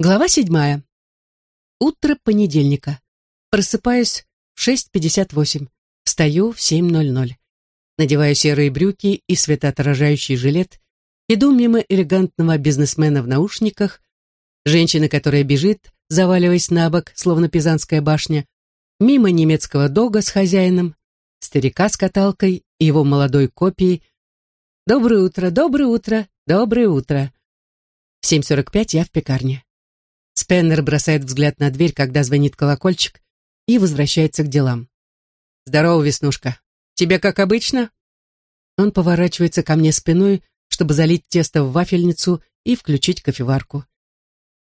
Глава седьмая. Утро понедельника. Просыпаюсь в 6.58. Встаю в 7.00. Надеваю серые брюки и светоотражающий жилет. Иду мимо элегантного бизнесмена в наушниках, женщины, которая бежит, заваливаясь на бок, словно пизанская башня, мимо немецкого дога с хозяином, старика с каталкой и его молодой копией. «Доброе утро, доброе утро, доброе утро!» В 7.45 я в пекарне. Спеннер бросает взгляд на дверь, когда звонит колокольчик, и возвращается к делам. «Здорово, Веснушка. Тебе как обычно?» Он поворачивается ко мне спиной, чтобы залить тесто в вафельницу и включить кофеварку.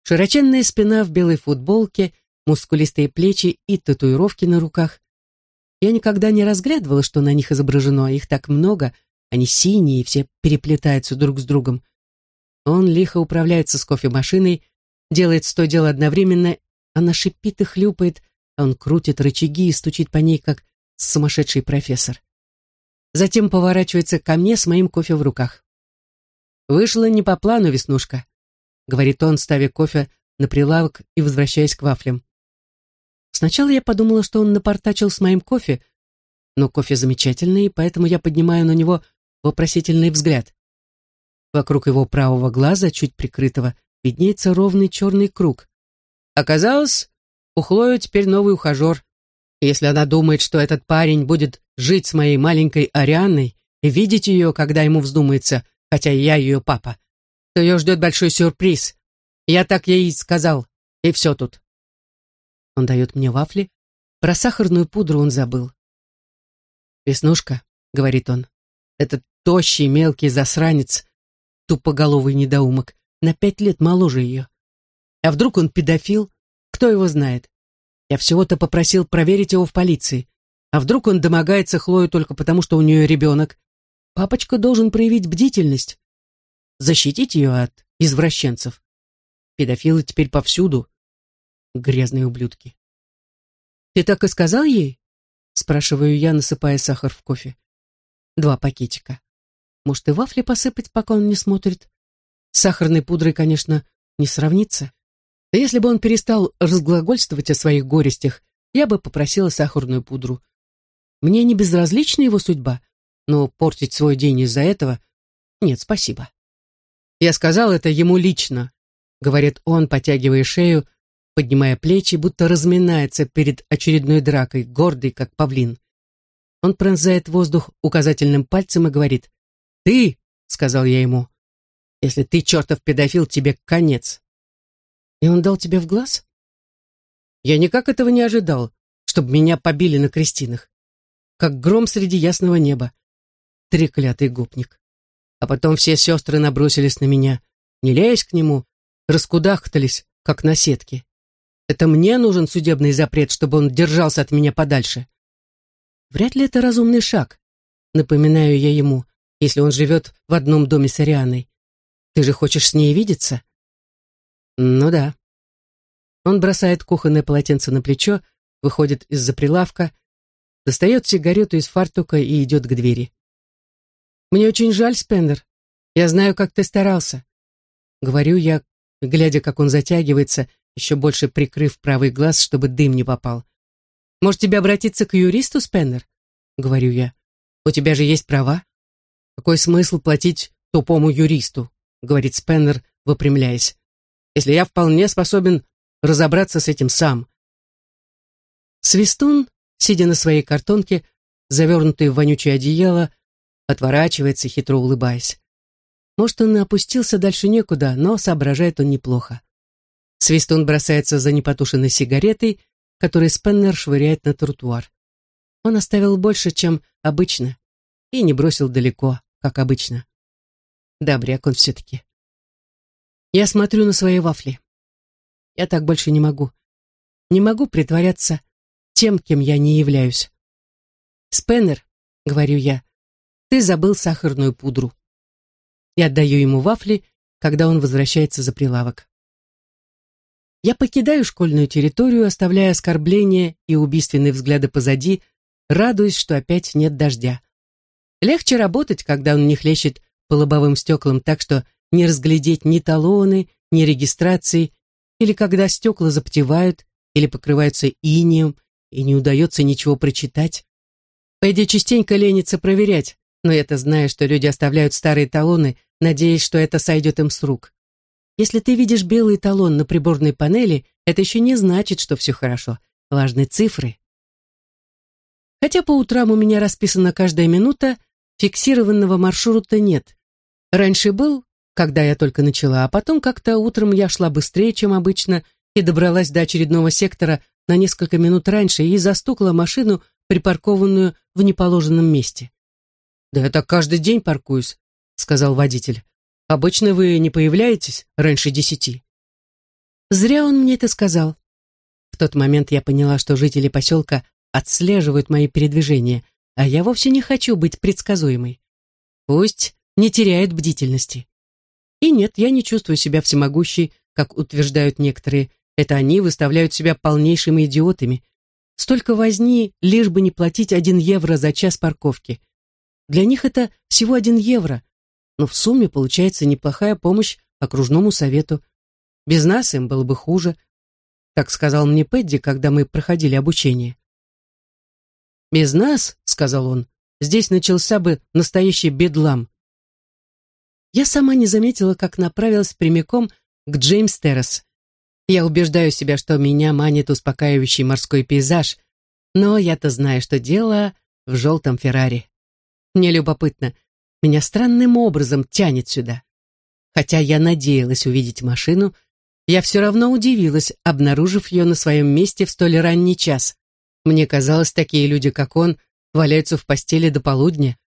Широченная спина в белой футболке, мускулистые плечи и татуировки на руках. Я никогда не разглядывала, что на них изображено, их так много, они синие, все переплетаются друг с другом. Он лихо управляется с кофемашиной, делает сто дел одновременно, она шипит и хлюпает, а он крутит рычаги и стучит по ней, как сумасшедший профессор. Затем поворачивается ко мне с моим кофе в руках. «Вышло не по плану, Веснушка», — говорит он, ставя кофе на прилавок и возвращаясь к вафлям. Сначала я подумала, что он напортачил с моим кофе, но кофе замечательный, поэтому я поднимаю на него вопросительный взгляд. Вокруг его правого глаза, чуть прикрытого, виднеется ровный черный круг. Оказалось, у Хлои теперь новый ухажер. Если она думает, что этот парень будет жить с моей маленькой Арианной и видеть ее, когда ему вздумается, хотя я ее папа, то ее ждет большой сюрприз. Я так ей сказал, и все тут. Он дает мне вафли. Про сахарную пудру он забыл. «Веснушка», — говорит он, — «этот тощий мелкий засранец, тупоголовый недоумок, на пять лет моложе ее. А вдруг он педофил? Кто его знает? Я всего-то попросил проверить его в полиции. А вдруг он домогается Хлою только потому, что у нее ребенок? Папочка должен проявить бдительность. Защитить ее от извращенцев. Педофилы теперь повсюду. Грязные ублюдки. «Ты так и сказал ей?» Спрашиваю я, насыпая сахар в кофе. Два пакетика. Может, и вафли посыпать, пока он не смотрит? Сахарной пудрой, конечно, не сравнится. Если бы он перестал разглагольствовать о своих горестях, я бы попросила сахарную пудру. Мне не безразлична его судьба, но портить свой день из-за этого... Нет, спасибо. Я сказал это ему лично, говорит он, потягивая шею, поднимая плечи, будто разминается перед очередной дракой, гордый, как павлин. Он пронзает воздух указательным пальцем и говорит «Ты!» — сказал я ему. Если ты чертов педофил, тебе конец. И он дал тебе в глаз? Я никак этого не ожидал, чтобы меня побили на крестинах. Как гром среди ясного неба. Треклятый гопник. А потом все сестры набросились на меня. Не лезь к нему, раскудахтались, как на сетке. Это мне нужен судебный запрет, чтобы он держался от меня подальше. Вряд ли это разумный шаг, напоминаю я ему, если он живет в одном доме с Арианой. Ты же хочешь с ней видеться? Ну да. Он бросает кухонное полотенце на плечо, выходит из-за прилавка, достает сигарету из фартука и идет к двери. Мне очень жаль, Спендер. Я знаю, как ты старался. Говорю я, глядя, как он затягивается, еще больше прикрыв правый глаз, чтобы дым не попал. Может, тебе обратиться к юристу, Спеннер? Говорю я. У тебя же есть права. Какой смысл платить тупому юристу? Говорит Спеннер, выпрямляясь, если я вполне способен разобраться с этим сам. Свистун, сидя на своей картонке, завернутый в вонючее одеяло, отворачивается, хитро улыбаясь. Может, он опустился дальше некуда, но соображает он неплохо. Свистун бросается за непотушенной сигаретой, которую Спеннер швыряет на тротуар. Он оставил больше, чем обычно, и не бросил далеко, как обычно. Добряк он все-таки. Я смотрю на свои вафли. Я так больше не могу. Не могу притворяться тем, кем я не являюсь. «Спеннер», — говорю я, — «ты забыл сахарную пудру». И отдаю ему вафли, когда он возвращается за прилавок. Я покидаю школьную территорию, оставляя оскорбления и убийственные взгляды позади, радуясь, что опять нет дождя. Легче работать, когда он не хлещет по лобовым стеклам так, что не разглядеть ни талоны, ни регистрации или когда стекла запотевают, или покрываются инием, и не удается ничего прочитать. Пойди частенько ленится проверять, но это зная, что люди оставляют старые талоны, надеясь, что это сойдет им с рук. Если ты видишь белый талон на приборной панели, это еще не значит, что все хорошо. Важны цифры. Хотя по утрам у меня расписана каждая минута, фиксированного маршрута нет. Раньше был, когда я только начала, а потом как-то утром я шла быстрее, чем обычно, и добралась до очередного сектора на несколько минут раньше и застукала машину, припаркованную в неположенном месте. «Да я так каждый день паркуюсь», — сказал водитель. «Обычно вы не появляетесь раньше десяти». Зря он мне это сказал. В тот момент я поняла, что жители поселка отслеживают мои передвижения, а я вовсе не хочу быть предсказуемой. Пусть не теряет бдительности. И нет, я не чувствую себя всемогущей, как утверждают некоторые. Это они выставляют себя полнейшими идиотами. Столько возни, лишь бы не платить один евро за час парковки. Для них это всего один евро, но в сумме получается неплохая помощь окружному совету. Без нас им было бы хуже. Так сказал мне Пэдди, когда мы проходили обучение. «Без нас, — сказал он, — здесь начался бы настоящий бедлам. Я сама не заметила, как направилась прямиком к Джеймс Террас. Я убеждаю себя, что меня манит успокаивающий морской пейзаж, но я-то знаю, что дело в желтом Феррари. Мне любопытно, меня странным образом тянет сюда. Хотя я надеялась увидеть машину, я все равно удивилась, обнаружив ее на своем месте в столь ранний час. Мне казалось, такие люди, как он, валяются в постели до полудня.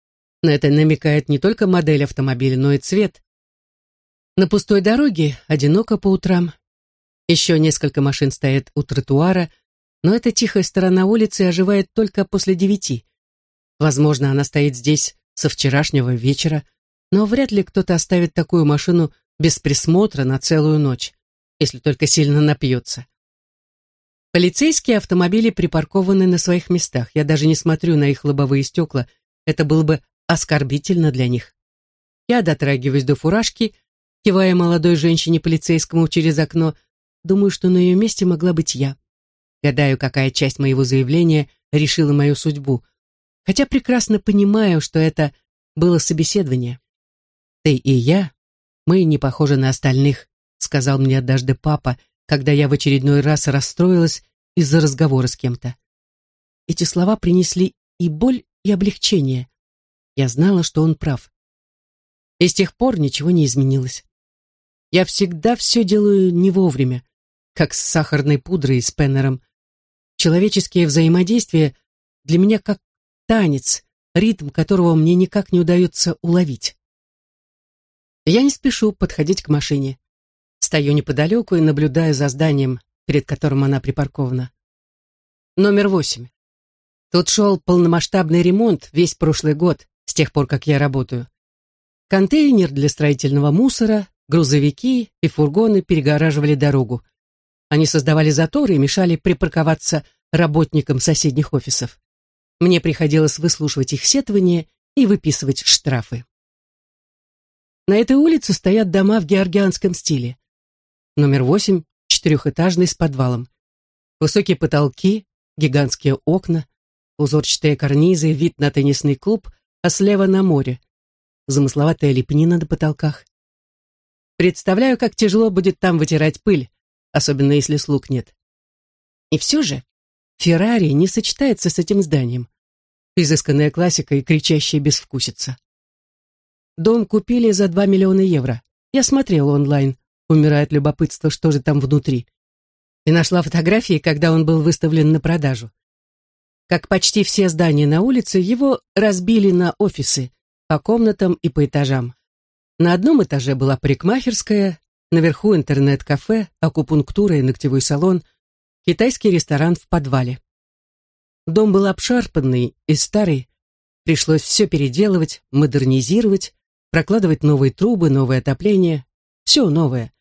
На это намекает не только модель автомобиля, но и цвет. На пустой дороге одиноко по утрам. Еще несколько машин стоят у тротуара, но эта тихая сторона улицы оживает только после девяти. Возможно, она стоит здесь со вчерашнего вечера, но вряд ли кто-то оставит такую машину без присмотра на целую ночь, если только сильно напьется. Полицейские автомобили припаркованы на своих местах. Я даже не смотрю на их лобовые стекла. Это было бы оскорбительно для них. Я дотрагиваюсь до фуражки, кивая молодой женщине-полицейскому через окно. Думаю, что на ее месте могла быть я. Гадаю, какая часть моего заявления решила мою судьбу. Хотя прекрасно понимаю, что это было собеседование. «Ты и я, мы не похожи на остальных», сказал мне однажды папа, когда я в очередной раз расстроилась из-за разговора с кем-то. Эти слова принесли и боль, и облегчение. Я знала, что он прав. И с тех пор ничего не изменилось. Я всегда все делаю не вовремя, как с сахарной пудрой и с пеннером. Человеческие взаимодействия для меня как танец, ритм которого мне никак не удается уловить. Я не спешу подходить к машине. Стою неподалеку и наблюдаю за зданием, перед которым она припаркована. Номер восемь. Тут шел полномасштабный ремонт весь прошлый год, с тех пор, как я работаю. Контейнер для строительного мусора, грузовики и фургоны перегораживали дорогу. Они создавали заторы и мешали припарковаться работникам соседних офисов. Мне приходилось выслушивать их сетования и выписывать штрафы. На этой улице стоят дома в георгианском стиле. Номер восемь — четырехэтажный с подвалом. Высокие потолки, гигантские окна, узорчатые карнизы, вид на теннисный клуб — а слева на море. Замысловатая лепнина на потолках. Представляю, как тяжело будет там вытирать пыль, особенно если слуг нет. И все же Феррари не сочетается с этим зданием. Изысканная классика и кричащая безвкусица. Дом купили за 2 миллиона евро. Я смотрела онлайн, умирает любопытство, что же там внутри. И нашла фотографии, когда он был выставлен на продажу. Как почти все здания на улице, его разбили на офисы, по комнатам и по этажам. На одном этаже была парикмахерская, наверху интернет-кафе, акупунктура и ногтевой салон, китайский ресторан в подвале. Дом был обшарпанный и старый, пришлось все переделывать, модернизировать, прокладывать новые трубы, новое отопление, все новое.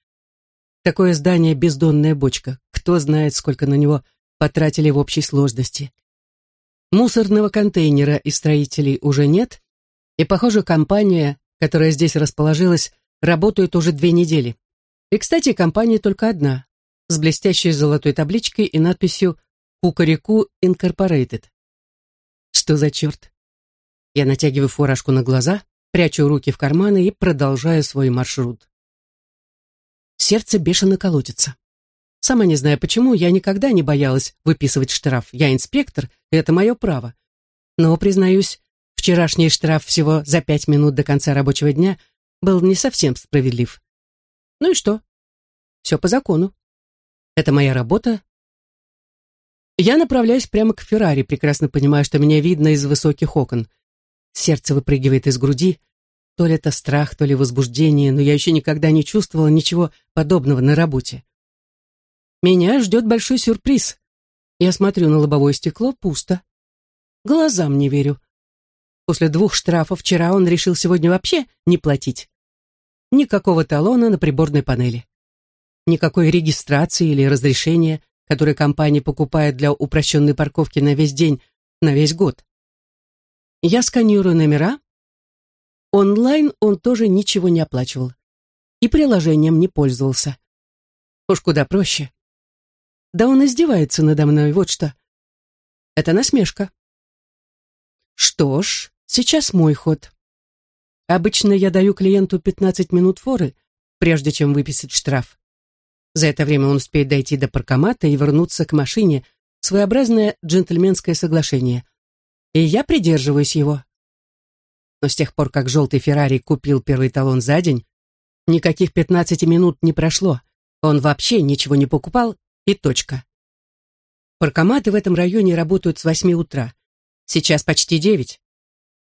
Такое здание бездонная бочка, кто знает, сколько на него потратили в общей сложности. Мусорного контейнера и строителей уже нет, и, похоже, компания, которая здесь расположилась, работает уже две недели. И, кстати, компания только одна. с блестящей золотой табличкой и надписью «Кукареку Инкорпорейтед». Что за черт? Я натягиваю фуражку на глаза, прячу руки в карманы и продолжаю свой маршрут. Сердце бешено колотится. Сама не знаю почему, я никогда не боялась выписывать штраф. Я инспектор, и это мое право. Но, признаюсь, вчерашний штраф всего за пять минут до конца рабочего дня был не совсем справедлив. Ну и что? Все по закону. Это моя работа. Я направляюсь прямо к Феррари, прекрасно понимая, что меня видно из высоких окон. Сердце выпрыгивает из груди. То ли это страх, то ли возбуждение, но я еще никогда не чувствовала ничего подобного на работе. Меня ждет большой сюрприз. Я смотрю на лобовое стекло, пусто. Глазам не верю. После двух штрафов вчера он решил сегодня вообще не платить. Никакого талона на приборной панели. Никакой регистрации или разрешения, которое компания покупает для упрощенной парковки на весь день, на весь год. Я сканирую номера. Онлайн он тоже ничего не оплачивал. И приложением не пользовался. Уж куда проще. Да он издевается надо мной, вот что. Это насмешка. Что ж, сейчас мой ход. Обычно я даю клиенту 15 минут форы, прежде чем выписать штраф. За это время он успеет дойти до паркомата и вернуться к машине, своеобразное джентльменское соглашение и я придерживаюсь его. Но с тех пор, как желтый Феррари купил первый талон за день, никаких пятнадцати минут не прошло. Он вообще ничего не покупал, и точка. Паркоматы в этом районе работают с восьми утра. Сейчас почти девять.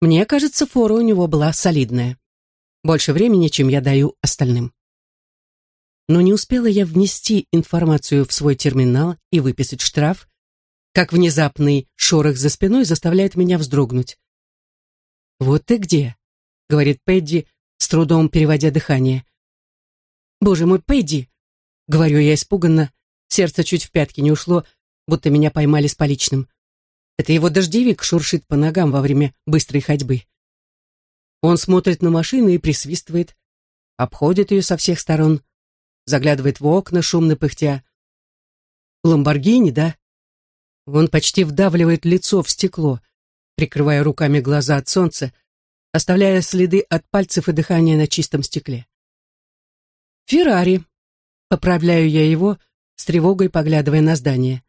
Мне кажется, фора у него была солидная. Больше времени, чем я даю остальным. Но не успела я внести информацию в свой терминал и выписать штраф, как внезапный шорох за спиной заставляет меня вздрогнуть. «Вот ты где», — говорит Пэдди, с трудом переводя дыхание. «Боже мой, Пэдди!» — говорю я испуганно, сердце чуть в пятки не ушло, будто меня поймали с поличным. Это его дождевик шуршит по ногам во время быстрой ходьбы. Он смотрит на машину и присвистывает, обходит ее со всех сторон, заглядывает в окна, шумно пыхтя. «Ламборгини, да?» Он почти вдавливает лицо в стекло, прикрывая руками глаза от солнца, оставляя следы от пальцев и дыхания на чистом стекле. «Феррари», — поправляю я его, с тревогой поглядывая на здание.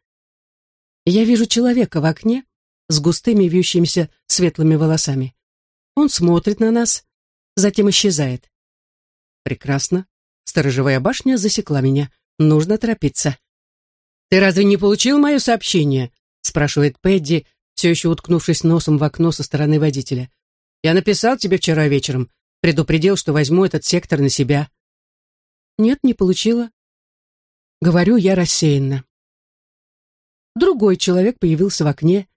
Я вижу человека в окне с густыми вьющимися светлыми волосами. Он смотрит на нас, затем исчезает. Прекрасно. Сторожевая башня засекла меня. Нужно торопиться. «Ты разве не получил мое сообщение?» спрашивает Пэдди, все еще уткнувшись носом в окно со стороны водителя. «Я написал тебе вчера вечером, предупредил, что возьму этот сектор на себя». «Нет, не получила». Говорю я рассеянно. Другой человек появился в окне.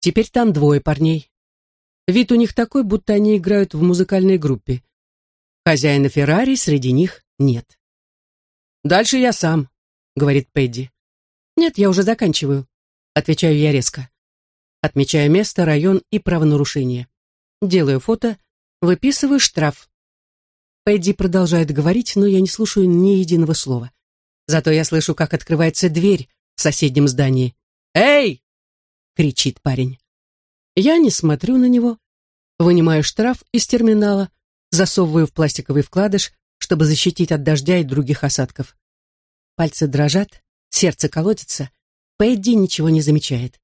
Теперь там двое парней. Вид у них такой, будто они играют в музыкальной группе. Хозяина Феррари среди них нет. «Дальше я сам», — говорит Пэдди. «Нет, я уже заканчиваю», — отвечаю я резко. Отмечаю место, район и правонарушение. Делаю фото, выписываю штраф. Пэдди продолжает говорить, но я не слушаю ни единого слова. Зато я слышу, как открывается дверь в соседнем здании. «Эй!» — кричит парень. Я не смотрю на него, вынимаю штраф из терминала, засовываю в пластиковый вкладыш, чтобы защитить от дождя и других осадков. Пальцы дрожат, Сердце колотится. Пэдди ничего не замечает.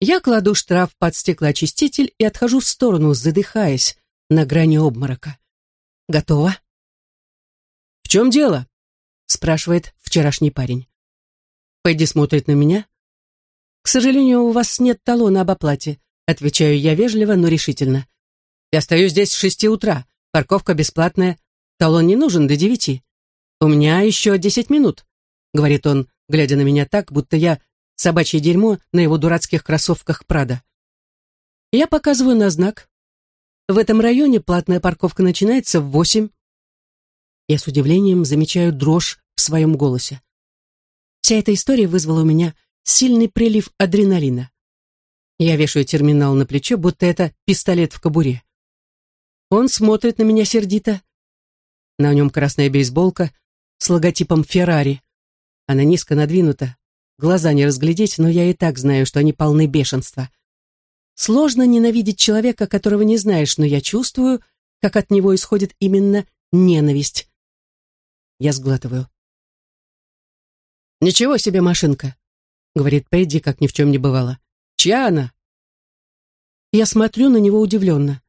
Я кладу штраф под стеклоочиститель и отхожу в сторону, задыхаясь на грани обморока. Готово? «В чем дело?» — спрашивает вчерашний парень. Пэдди смотрит на меня. «К сожалению, у вас нет талона об оплате», — отвечаю я вежливо, но решительно. «Я стою здесь с шести утра. Парковка бесплатная. Талон не нужен до девяти. У меня еще десять минут», — говорит он, глядя на меня так, будто я собачье дерьмо на его дурацких кроссовках Прада. Я показываю на знак. В этом районе платная парковка начинается в восемь. Я с удивлением замечаю дрожь своем голосе. Вся эта история вызвала у меня сильный прилив адреналина. Я вешаю терминал на плечо, будто это пистолет в кобуре. Он смотрит на меня сердито. На нем красная бейсболка с логотипом «Феррари». Она низко надвинута, глаза не разглядеть, но я и так знаю, что они полны бешенства. Сложно ненавидеть человека, которого не знаешь, но я чувствую, как от него исходит именно ненависть. Я сглатываю. «Ничего себе машинка!» — говорит Пэдди, как ни в чем не бывало. «Чья она?» Я смотрю на него удивленно.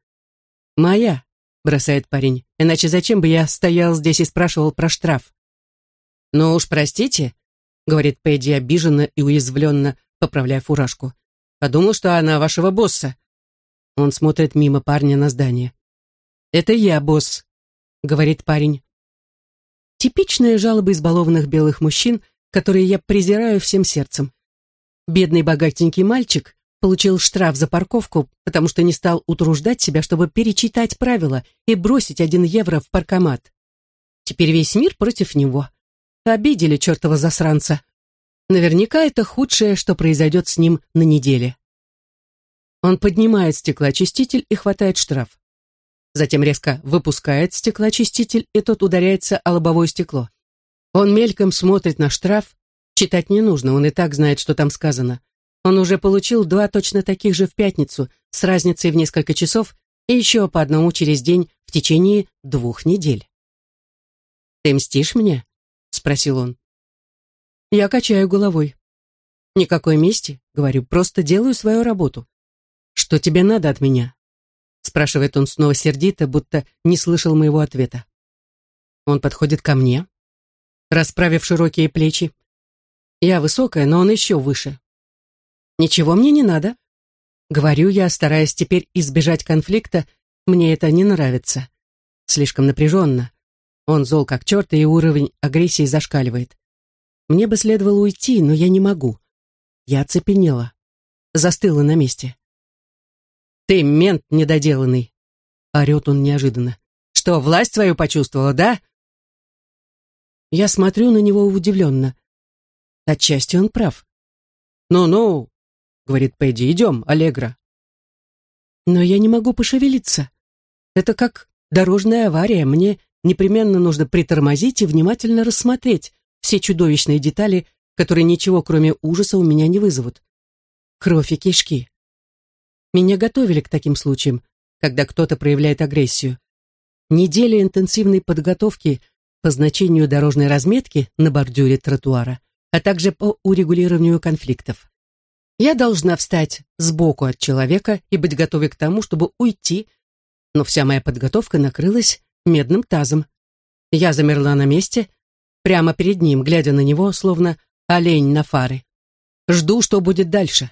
«Моя», — бросает парень, «иначе зачем бы я стоял здесь и спрашивал про штраф?» «Ну уж простите», — говорит Пэдди обиженно и уязвленно, поправляя фуражку. «Подумал, что она вашего босса». Он смотрит мимо парня на здание. «Это я, босс», — говорит парень. Типичные жалобы избалованных белых мужчин — которые я презираю всем сердцем. Бедный богатенький мальчик получил штраф за парковку, потому что не стал утруждать себя, чтобы перечитать правила и бросить один евро в паркомат. Теперь весь мир против него. Обидели чертова засранца. Наверняка это худшее, что произойдет с ним на неделе. Он поднимает стеклоочиститель и хватает штраф. Затем резко выпускает стеклоочиститель, и тот ударяется о лобовое стекло. Он мельком смотрит на штраф. Читать не нужно, он и так знает, что там сказано. Он уже получил два точно таких же в пятницу, с разницей в несколько часов, и еще по одному через день в течение двух недель. «Ты мстишь мне?» — спросил он. Я качаю головой. «Никакой мести», — говорю, — «просто делаю свою работу». «Что тебе надо от меня?» — спрашивает он снова сердито, будто не слышал моего ответа. Он подходит ко мне, расправив широкие плечи. Я высокая, но он еще выше. Ничего мне не надо. Говорю я, стараясь теперь избежать конфликта, мне это не нравится. Слишком напряженно. Он зол как черт, и уровень агрессии зашкаливает. Мне бы следовало уйти, но я не могу. Я оцепенела. Застыла на месте. «Ты мент недоделанный!» Орет он неожиданно. «Что, власть свою почувствовала, да? Я смотрю на него удивленно. Отчасти он прав. «Ну-ну», — говорит Пэдди, — «идем, Аллегра». Но я не могу пошевелиться. Это как дорожная авария. Мне непременно нужно притормозить и внимательно рассмотреть все чудовищные детали, которые ничего, кроме ужаса, у меня не вызовут. Кровь и кишки. Меня готовили к таким случаям, когда кто-то проявляет агрессию. Неделя интенсивной подготовки — по значению дорожной разметки на бордюре тротуара, а также по урегулированию конфликтов. Я должна встать сбоку от человека и быть готовой к тому, чтобы уйти, но вся моя подготовка накрылась медным тазом. Я замерла на месте, прямо перед ним, глядя на него, словно олень на фары. Жду, что будет дальше.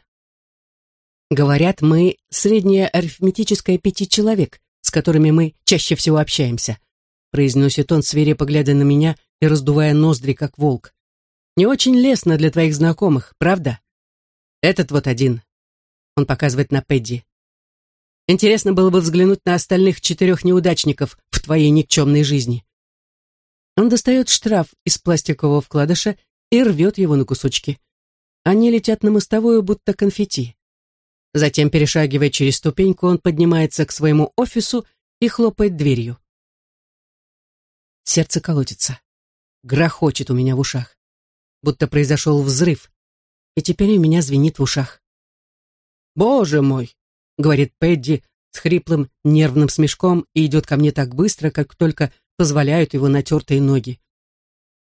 Говорят, мы средняя арифметическая пяти человек, с которыми мы чаще всего общаемся произносит он, свирепо глядя на меня и раздувая ноздри, как волк. «Не очень лестно для твоих знакомых, правда? Этот вот один». Он показывает на Пэдди. «Интересно было бы взглянуть на остальных четырех неудачников в твоей никчемной жизни». Он достает штраф из пластикового вкладыша и рвет его на кусочки. Они летят на мостовую, будто конфетти. Затем, перешагивая через ступеньку, он поднимается к своему офису и хлопает дверью. Сердце колотится. Грохочет у меня в ушах. Будто произошел взрыв. И теперь у меня звенит в ушах. «Боже мой!» — говорит Пэдди с хриплым нервным смешком и идет ко мне так быстро, как только позволяют его натертые ноги.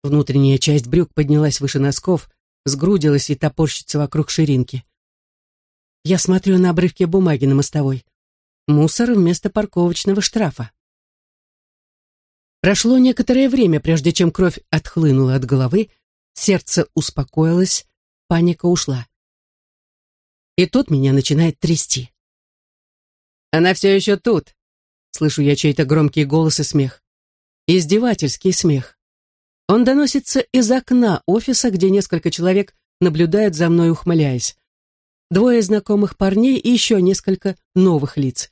Внутренняя часть брюк поднялась выше носков, сгрудилась и топорщится вокруг ширинки. Я смотрю на обрывки бумаги на мостовой. Мусор вместо парковочного штрафа. Прошло некоторое время, прежде чем кровь отхлынула от головы, сердце успокоилось, паника ушла. И тут меня начинает трясти. «Она все еще тут!» Слышу я чей-то громкий голос и смех. Издевательский смех. Он доносится из окна офиса, где несколько человек наблюдают за мной, ухмыляясь. Двое знакомых парней и еще несколько новых лиц.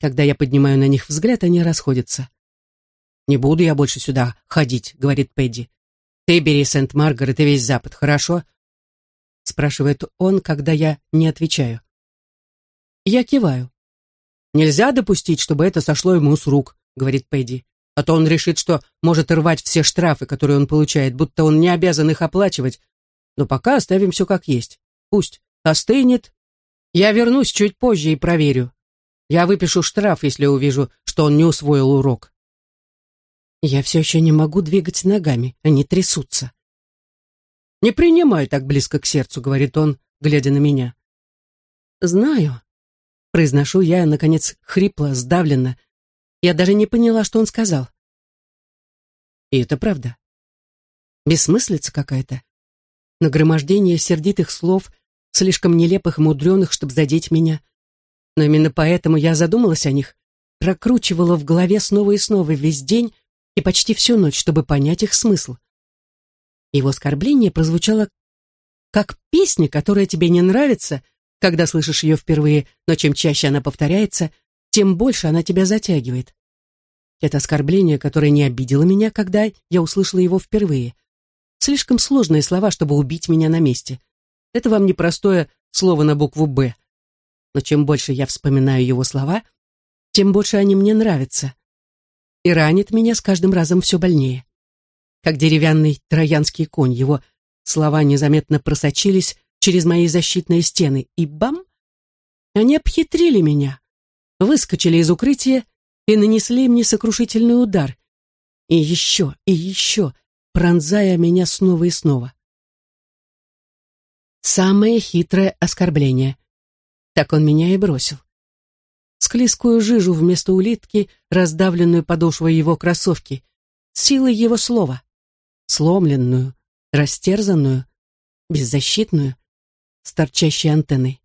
Когда я поднимаю на них взгляд, они расходятся. «Не буду я больше сюда ходить», — говорит Пэдди. «Ты бери Сент-Маргарет и весь Запад, хорошо?» Спрашивает он, когда я не отвечаю. Я киваю. «Нельзя допустить, чтобы это сошло ему с рук», — говорит Пэдди. А то он решит, что может рвать все штрафы, которые он получает, будто он не обязан их оплачивать. Но пока оставим все как есть. Пусть остынет. Я вернусь чуть позже и проверю. Я выпишу штраф, если увижу, что он не усвоил урок. Я все еще не могу двигать ногами, они трясутся. «Не принимай так близко к сердцу», — говорит он, глядя на меня. «Знаю», — произношу я, наконец, хрипло, сдавленно. Я даже не поняла, что он сказал. И это правда. Бессмыслица какая-то. Нагромождение сердитых слов, слишком нелепых и мудреных, чтобы задеть меня. Но именно поэтому я задумалась о них, прокручивала в голове снова и снова весь день и почти всю ночь, чтобы понять их смысл. Его оскорбление прозвучало как песня, которая тебе не нравится, когда слышишь ее впервые, но чем чаще она повторяется, тем больше она тебя затягивает. Это оскорбление, которое не обидело меня, когда я услышала его впервые. Слишком сложные слова, чтобы убить меня на месте. Это вам не простое слово на букву «Б». Но чем больше я вспоминаю его слова, тем больше они мне нравятся. И ранит меня с каждым разом все больнее. Как деревянный троянский конь, его слова незаметно просочились через мои защитные стены, и бам! Они обхитрили меня, выскочили из укрытия и нанесли мне сокрушительный удар. И еще, и еще, пронзая меня снова и снова. Самое хитрое оскорбление. Так он меня и бросил. Склизкую жижу вместо улитки, раздавленную подошвой его кроссовки, силой его слова, сломленную, растерзанную, беззащитную, с торчащей антенной.